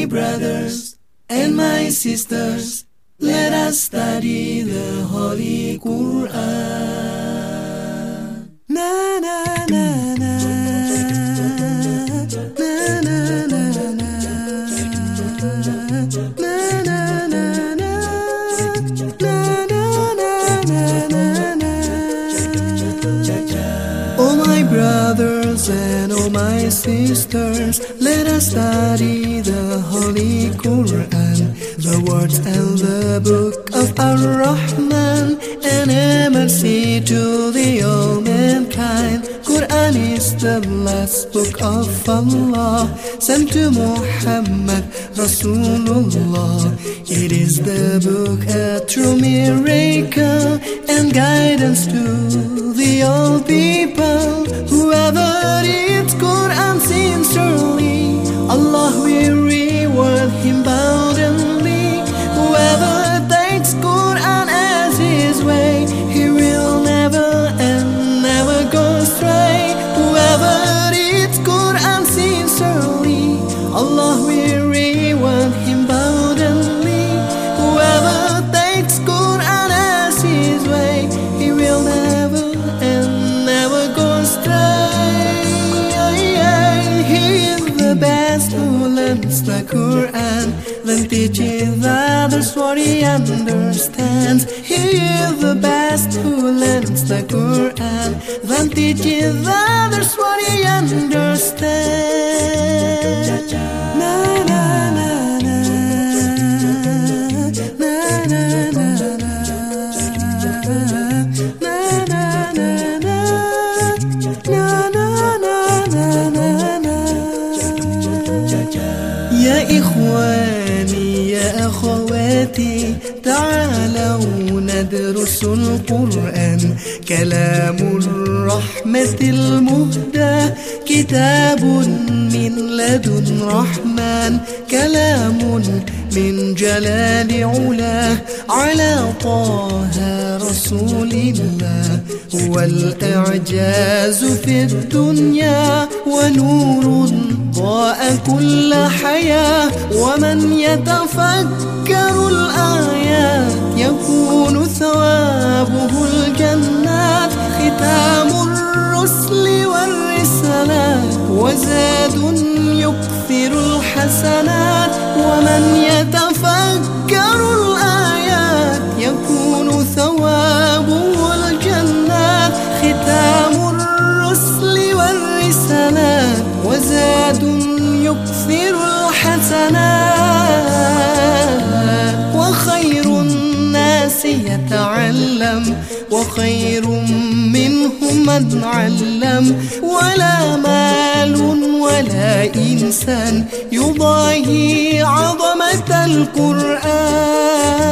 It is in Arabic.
my brothers and my sisters, let us study brothers and oh my sisters, let us study the Holy Quran, the words and the book of Ar-Rahman, and mercy to the all mankind. Quran is the last book of Allah, sent to Muhammad Rasulullah. It is the book a true miracle and guidance to Allah will reward him bountifully. Whoever takes Quran as his way, he will never and never go astray. He is the best who learns the Quran, then teaches others what he understands. He is the best who learns the Quran, then teaches others what he understands. أخواتي تعالوا ندرس القرآن. كلام الرحمة المهدى كتاب من لدن رحمن. كلام من جلال علاه على طه رسول الله. هو الإعجاز في الدنيا ونور ضاء كل حياة. ومن يتفكر الآيات يكون ثوابه الجنات. ختام الرسل والرسالات. وزاد يكثر الحسنات. ومن يتفكر الآيات يكون ثوابه الجنات ختام الرسل والرسالات وزاد يكثر الحسنات وخير الناس يتعلم وخير منهم من علم ولا ولا إنسان يضاهي عظمة القرآن.